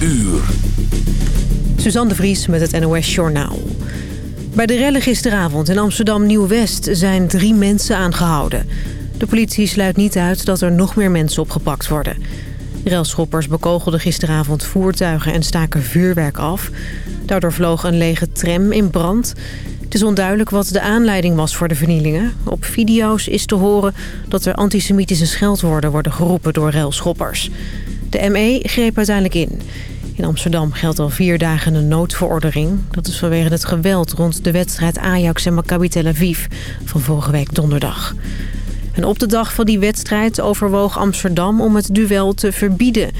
uur. Suzanne de Vries met het NOS Journaal. Bij de rellen gisteravond in Amsterdam Nieuw-West zijn drie mensen aangehouden. De politie sluit niet uit dat er nog meer mensen opgepakt worden. Relschoppers bekogelden gisteravond voertuigen en staken vuurwerk af. Daardoor vloog een lege tram in brand. Het is onduidelijk wat de aanleiding was voor de vernielingen. Op video's is te horen dat er antisemitische scheldwoorden worden geroepen door relschoppers. De ME greep uiteindelijk in. In Amsterdam geldt al vier dagen een noodverordening. Dat is vanwege het geweld rond de wedstrijd Ajax en Maccabi Tel Aviv van vorige week donderdag. En op de dag van die wedstrijd overwoog Amsterdam om het duel te verbieden.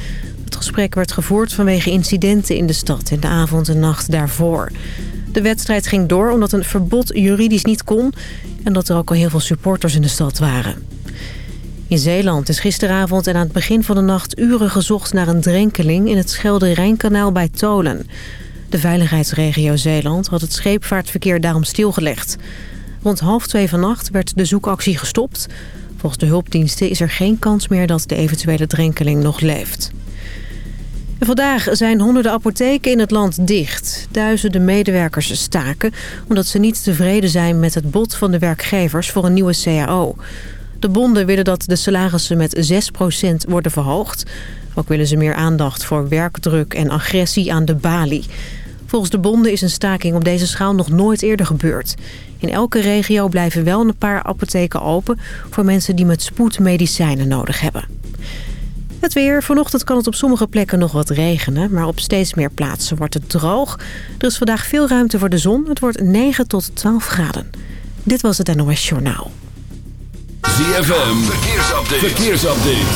Het gesprek werd gevoerd vanwege incidenten in de stad in de avond en nacht daarvoor. De wedstrijd ging door omdat een verbod juridisch niet kon... en dat er ook al heel veel supporters in de stad waren. In Zeeland is gisteravond en aan het begin van de nacht uren gezocht naar een drenkeling in het Schelde-Rijnkanaal bij Tolen. De veiligheidsregio Zeeland had het scheepvaartverkeer daarom stilgelegd. Rond half twee vannacht werd de zoekactie gestopt. Volgens de hulpdiensten is er geen kans meer dat de eventuele drenkeling nog leeft. Vandaag zijn honderden apotheken in het land dicht. Duizenden medewerkers staken omdat ze niet tevreden zijn met het bod van de werkgevers voor een nieuwe CAO. De bonden willen dat de salarissen met 6% worden verhoogd. Ook willen ze meer aandacht voor werkdruk en agressie aan de balie. Volgens de bonden is een staking op deze schaal nog nooit eerder gebeurd. In elke regio blijven wel een paar apotheken open... voor mensen die met spoed medicijnen nodig hebben. Het weer. Vanochtend kan het op sommige plekken nog wat regenen... maar op steeds meer plaatsen wordt het droog. Er is vandaag veel ruimte voor de zon. Het wordt 9 tot 12 graden. Dit was het NOS Journaal. ZFM. Verkeersupdate. Verkeersupdate.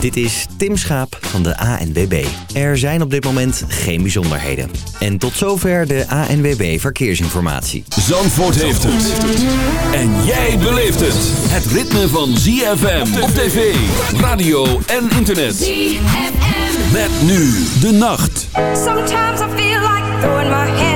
Dit is Tim Schaap van de ANWB. Er zijn op dit moment geen bijzonderheden. En tot zover de ANWB Verkeersinformatie. Zandvoort heeft het. En jij beleeft het. Het ritme van ZFM op tv, radio en internet. ZFM. Met nu de nacht. Sometimes I feel like throwing my hands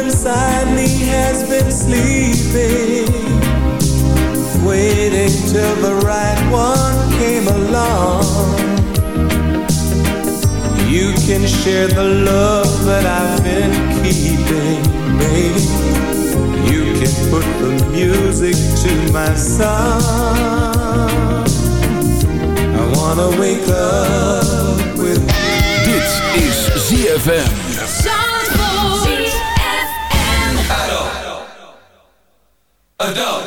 Inside me has been sleeping, waiting till the right one came along. You can share the love that I've been keeping, baby. You can put the music to my song. I wanna wake up with Dit is ZFM. dog.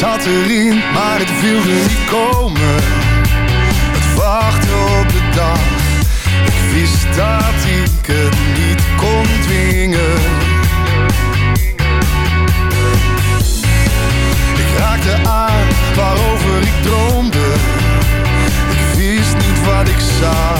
Zat erin, maar het wilde niet komen. Het wachten op de dag. Ik wist dat ik het niet kon dwingen. Ik raakte aan waarover ik droomde. Ik wist niet wat ik zag,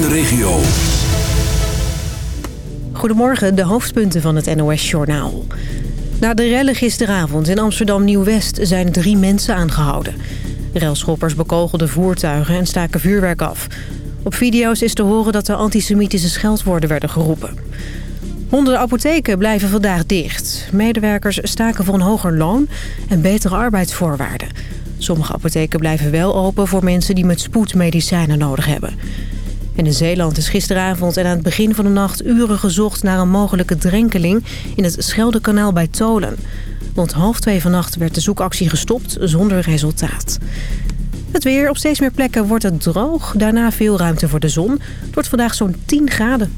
De regio. Goedemorgen, de hoofdpunten van het NOS-journaal. Na de rellen gisteravond in Amsterdam-Nieuw-West zijn drie mensen aangehouden. Relschoppers bekogelden voertuigen en staken vuurwerk af. Op video's is te horen dat er antisemitische scheldwoorden werden geroepen. Honderden apotheken blijven vandaag dicht. Medewerkers staken voor een hoger loon en betere arbeidsvoorwaarden. Sommige apotheken blijven wel open voor mensen die met spoed medicijnen nodig hebben. En in Zeeland is gisteravond en aan het begin van de nacht uren gezocht naar een mogelijke drenkeling in het Scheldekanaal bij Tolen. Rond half twee vannacht werd de zoekactie gestopt zonder resultaat. Het weer. Op steeds meer plekken wordt het droog. Daarna veel ruimte voor de zon. Het wordt vandaag zo'n 10 graden.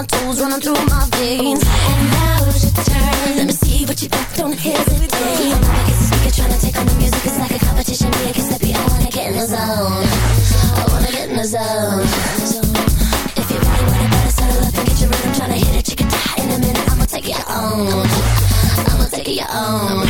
my toes, running through my veins. And now it's your turn. Let me see what you got, don't hesitate. I'm up against the speaker, trying to take on the music. It's like a competition, me against the beat. I wanna get in the zone. I wanna get in the zone. If you really want it better, settle up and get your rhythm. Trying to hit it, you can die in a minute. I'ma take it your own. I'ma take it your own.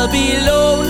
I'll be lonely